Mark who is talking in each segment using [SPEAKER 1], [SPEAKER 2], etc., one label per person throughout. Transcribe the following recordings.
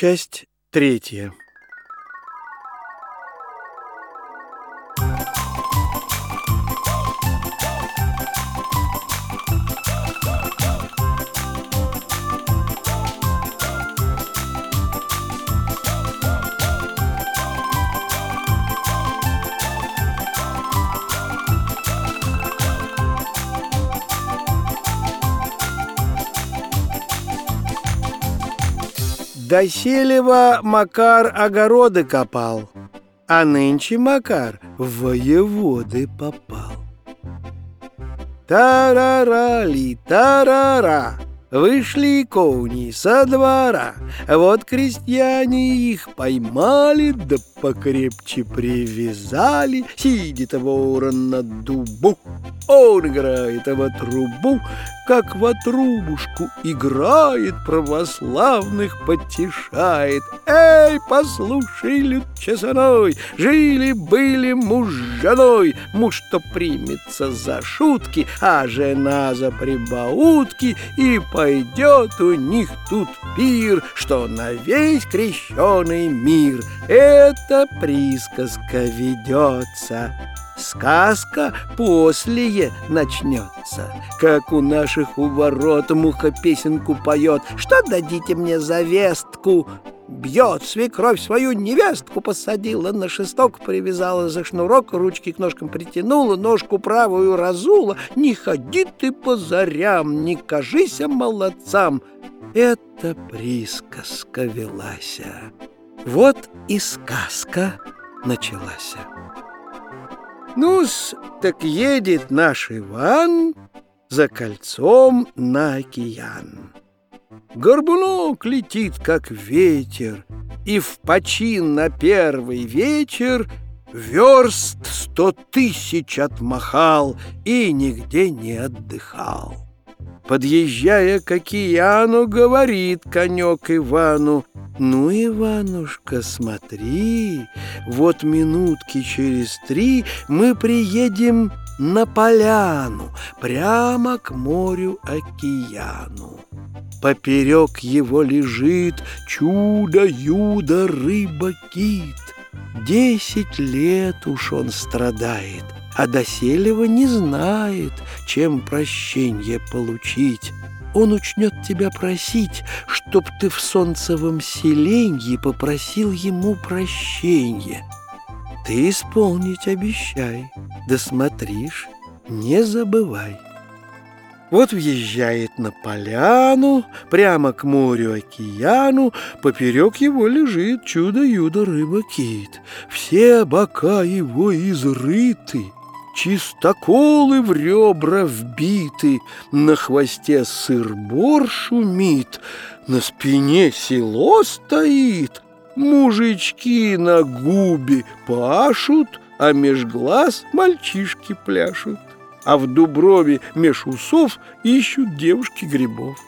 [SPEAKER 1] Часть третья. До Селева Макар огороды копал, а нынче Макар в воеводы попал. Тарара-ли, тарара, Вышли коуни со двора, вот крестьяне их поймали, да покрепче привязали. Сидит ворон на дубу, он играет в трубу, как в трубушку играет, православных потешает. Эй, послушай, люд чесаной, жили-были муж с женой, муж то примется за шутки, а жена за прибаутки, и пойдет у них тут пир, что на весь крещеный мир. Это присказка ведется. Сказка после начнется, как у наших у ворот муха песенку поет. Что дадите мне за вестку? Бьет свекровь свою невестку, посадила на шесток, привязала за шнурок, ручки к ножкам притянула, ножку правую разула. Не ходи ты по зарям, не кажися молодцам. Это присказка велася. Вот и сказка началась. Ну-с, так едет наш Иван за кольцом на океан. Горбунок летит, как ветер, и в почин на первый вечер верст сто тысяч отмахал и нигде не отдыхал. Подъезжая к океану, говорит конек Ивану, «Ну, Иванушка, смотри, вот минутки через три мы приедем на поляну, прямо к морю-океану. Поперек его лежит чудо-юдо рыба-кит. Десять лет уж он страдает, а доселева не знает, чем прощение получить. Он учнет тебя просить, чтоб ты в солнцевом селенье попросил ему прощения. Ты исполнить обещай, да не забывай. Вот въезжает на поляну, прямо к морю-океану, поперек его лежит чудо-юдо рыба-кит. Все бока его изрыты, чистоколы в ребра вбиты, на хвосте сыр-бор шумит, на спине село стоит, мужички на губе пашут, а меж глаз мальчишки пляшут а в Дуброве меж усов ищут девушки грибов.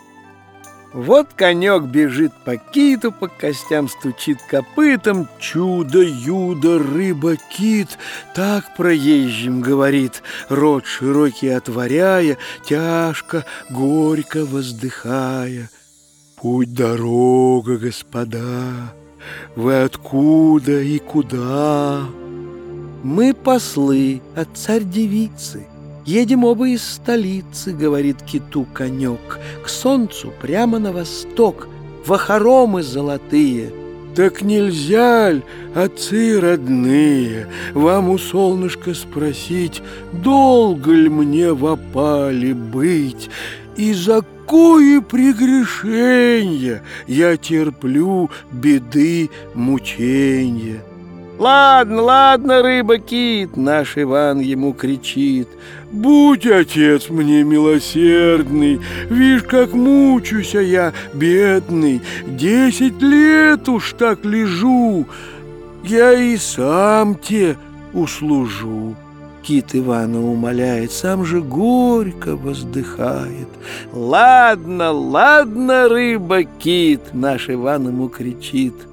[SPEAKER 1] Вот конек бежит по киту, по костям стучит копытом. Чудо-юдо, рыба-кит, так проезжим говорит, рот широкий отворяя, тяжко, горько воздыхая. Путь дорога, господа, вы откуда и куда? Мы послы от царь-девицы, Едем оба из столицы, говорит киту конек, К солнцу прямо на восток, в хоромы золотые. Так нельзя ль, отцы родные, Вам у солнышка спросить, Долго ли мне в опале быть, И за кое прегрешенье Я терплю беды мученья? «Ладно, ладно, рыба-кит!» — наш Иван ему кричит. «Будь, отец, мне милосердный, Вишь, как мучуся я, бедный, Десять лет уж так лежу, Я и сам те услужу». Кит Ивана умоляет, сам же горько воздыхает. «Ладно, ладно, рыба-кит!» — наш Иван ему кричит —